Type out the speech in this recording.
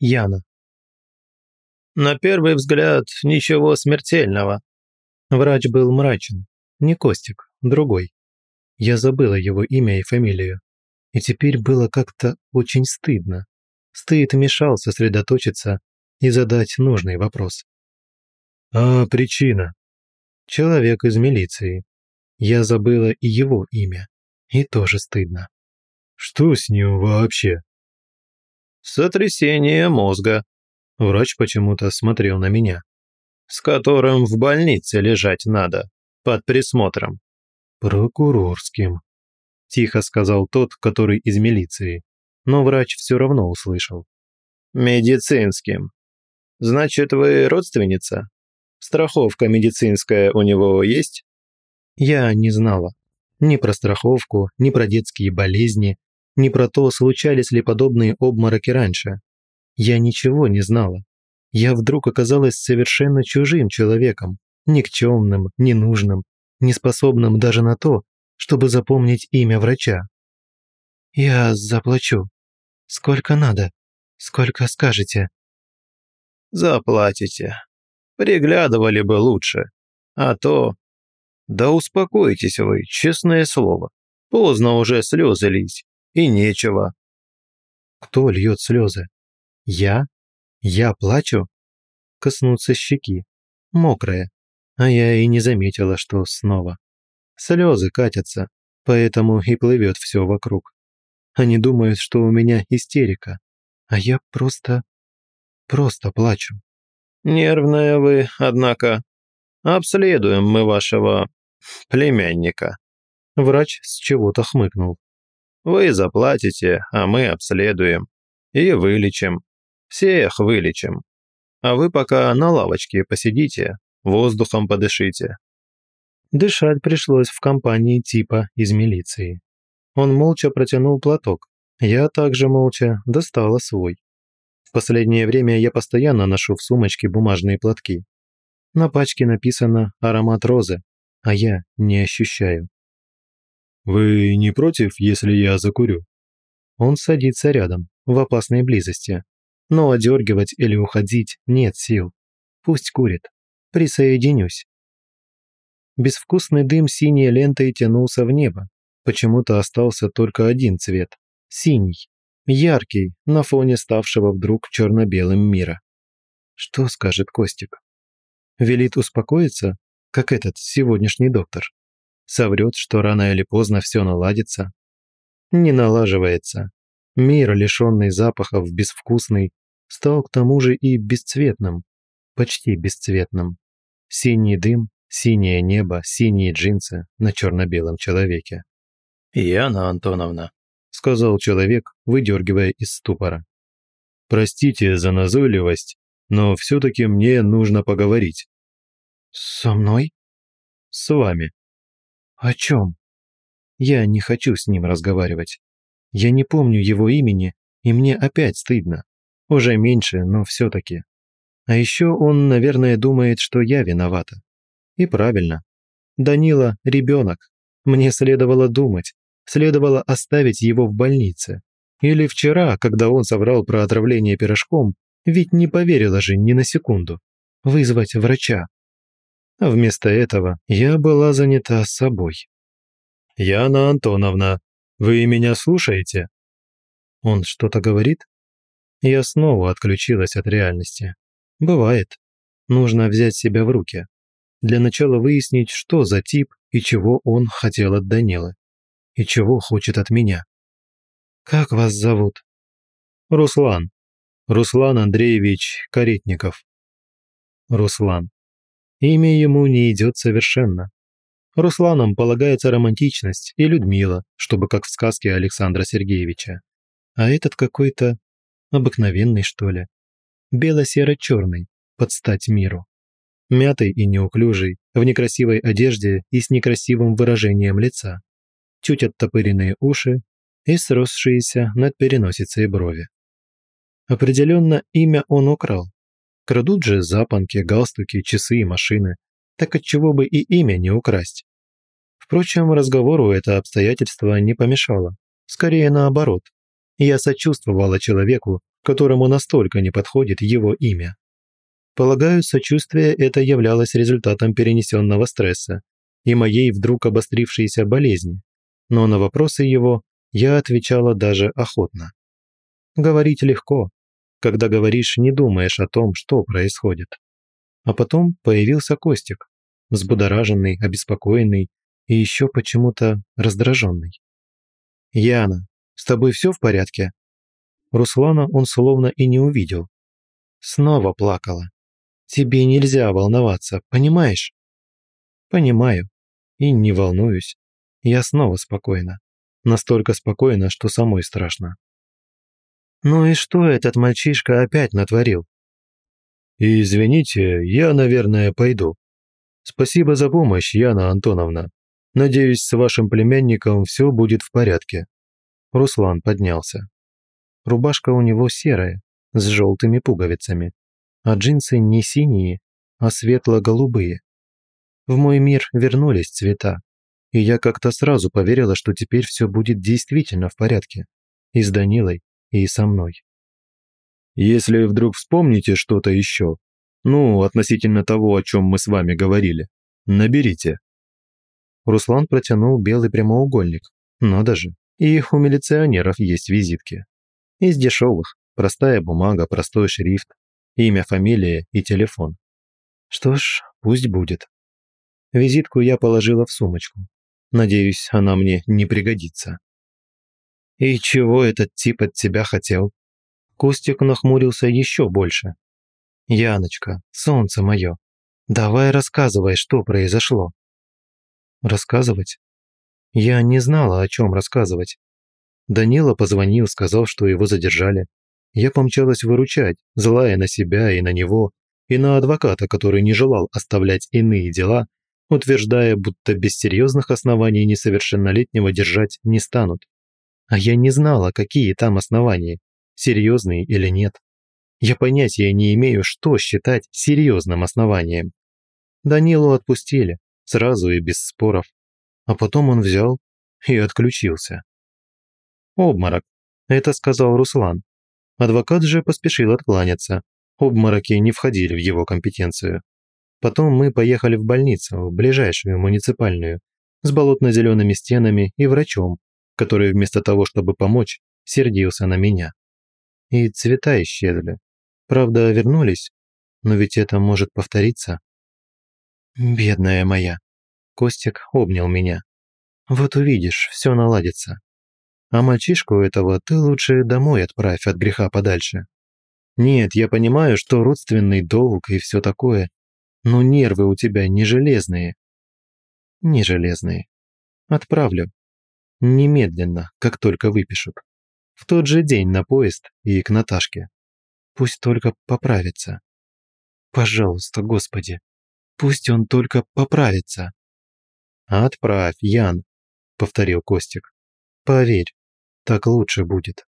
Яна. На первый взгляд ничего смертельного. Врач был мрачен. Не Костик, другой. Я забыла его имя и фамилию. И теперь было как-то очень стыдно. Стыд мешал сосредоточиться и задать нужный вопрос. «А причина?» «Человек из милиции. Я забыла и его имя. И тоже стыдно». «Что с ним вообще?» сотрясение мозга. Врач почему-то смотрел на меня. С которым в больнице лежать надо, под присмотром. Прокурорским. Тихо сказал тот, который из милиции. Но врач все равно услышал. Медицинским. Значит, вы родственница? Страховка медицинская у него есть? Я не знала. Ни про страховку, ни про детские болезни, ни про то, случались ли подобные обмороки раньше. Я ничего не знала. Я вдруг оказалась совершенно чужим человеком, никчемным, ненужным, неспособным даже на то, чтобы запомнить имя врача. «Я заплачу. Сколько надо? Сколько скажете?» «Заплатите. Приглядывали бы лучше. А то...» «Да успокойтесь вы, честное слово. Поздно уже слезы лить и нечего. Кто льет слезы? Я? Я плачу? Коснуться щеки. Мокрые. А я и не заметила, что снова. Слезы катятся, поэтому и плывет все вокруг. Они думают, что у меня истерика, а я просто... просто плачу. «Нервная вы, однако. Обследуем мы вашего племянника». Врач с чего-то хмыкнул. Вы заплатите, а мы обследуем. И вылечим. Всех вылечим. А вы пока на лавочке посидите, воздухом подышите». Дышать пришлось в компании типа из милиции. Он молча протянул платок. Я также молча достала свой. В последнее время я постоянно ношу в сумочке бумажные платки. На пачке написано «Аромат розы», а я не ощущаю. «Вы не против, если я закурю?» Он садится рядом, в опасной близости. Но одергивать или уходить нет сил. Пусть курит. Присоединюсь. Безвкусный дым синей лентой тянулся в небо. Почему-то остался только один цвет – синий, яркий, на фоне ставшего вдруг черно-белым мира. Что скажет Костик? Велит успокоиться, как этот сегодняшний доктор? соврет, что рано или поздно все наладится. Не налаживается. Мир, лишенный запахов, безвкусный, стал к тому же и бесцветным, почти бесцветным. Синий дым, синее небо, синие джинсы на черно-белом человеке. «Яна Антоновна», — сказал человек, выдергивая из ступора. «Простите за назойливость, но все-таки мне нужно поговорить». «Со мной?» «С вами», «О чем?» «Я не хочу с ним разговаривать. Я не помню его имени, и мне опять стыдно. Уже меньше, но все-таки. А еще он, наверное, думает, что я виновата. И правильно. Данила – ребенок. Мне следовало думать, следовало оставить его в больнице. Или вчера, когда он соврал про отравление пирожком, ведь не поверила же ни на секунду. Вызвать врача. А вместо этого я была занята собой. «Яна Антоновна, вы меня слушаете?» «Он что-то говорит?» Я снова отключилась от реальности. «Бывает. Нужно взять себя в руки. Для начала выяснить, что за тип и чего он хотел от Данилы. И чего хочет от меня». «Как вас зовут?» «Руслан. Руслан Андреевич Каретников». «Руслан имя ему не идет совершенно. Русланам полагается романтичность и Людмила, чтобы как в сказке Александра Сергеевича. А этот какой-то обыкновенный, что ли. Бело-серо-черный, под стать миру. Мятый и неуклюжий, в некрасивой одежде и с некрасивым выражением лица. Чуть оттопыренные уши и сросшиеся над переносицей брови. Определенно, имя он украл, Крадут же запонки, галстуки, часы и машины. Так от чего бы и имя не украсть. Впрочем, разговору это обстоятельство не помешало. Скорее наоборот. Я сочувствовала человеку, которому настолько не подходит его имя. Полагаю, сочувствие это являлось результатом перенесенного стресса и моей вдруг обострившейся болезни, но на вопросы его я отвечала даже охотно. Говорить легко, когда говоришь, не думаешь о том, что происходит. А потом появился Костик, взбудораженный, обеспокоенный и еще почему-то раздраженный. «Яна, с тобой все в порядке?» Руслана он словно и не увидел. Снова плакала. «Тебе нельзя волноваться, понимаешь?» «Понимаю. И не волнуюсь. Я снова спокойна. Настолько спокойна, что самой страшно. Ну и что этот мальчишка опять натворил? Извините, я, наверное, пойду. Спасибо за помощь, Яна Антоновна. Надеюсь, с вашим племянником все будет в порядке. Руслан поднялся. Рубашка у него серая, с желтыми пуговицами, а джинсы не синие, а светло-голубые. В мой мир вернулись цвета, и я как-то сразу поверила, что теперь все будет действительно в порядке. И с Данилой, и со мной. Если вдруг вспомните что-то еще, ну, относительно того, о чем мы с вами говорили, наберите. Руслан протянул белый прямоугольник. Надо же, и у милиционеров есть визитки. Из дешевых, простая бумага, простой шрифт, имя, фамилия и телефон. Что ж, пусть будет. Визитку я положила в сумочку. Надеюсь, она мне не пригодится. И чего этот тип от тебя хотел? Костик нахмурился еще больше. Яночка, солнце мое, давай рассказывай, что произошло. Рассказывать? Я не знала, о чем рассказывать. Данила позвонил, сказал, что его задержали. Я помчалась выручать, злая на себя и на него, и на адвоката, который не желал оставлять иные дела, утверждая, будто без серьезных оснований несовершеннолетнего держать не станут. А я не знала, какие там основания, серьезные или нет. Я понятия не имею, что считать серьезным основанием. Данилу отпустили, сразу и без споров. А потом он взял и отключился. «Обморок», – это сказал Руслан. Адвокат же поспешил откланяться. Обмороки не входили в его компетенцию. Потом мы поехали в больницу, в ближайшую муниципальную, с болотно-зелеными стенами и врачом, который вместо того, чтобы помочь, сердился на меня. И цвета исчезли. Правда, вернулись, но ведь это может повториться. «Бедная моя!» Костик обнял меня. «Вот увидишь, все наладится. А мальчишку этого ты лучше домой отправь от греха подальше. Нет, я понимаю, что родственный долг и все такое, но нервы у тебя не железные». «Не железные. Отправлю. Немедленно, как только выпишут. В тот же день на поезд и к Наташке. Пусть только поправится. Пожалуйста, Господи. Пусть он только поправится. «Отправь, Ян», — повторил Костик. «Поверь, так лучше будет».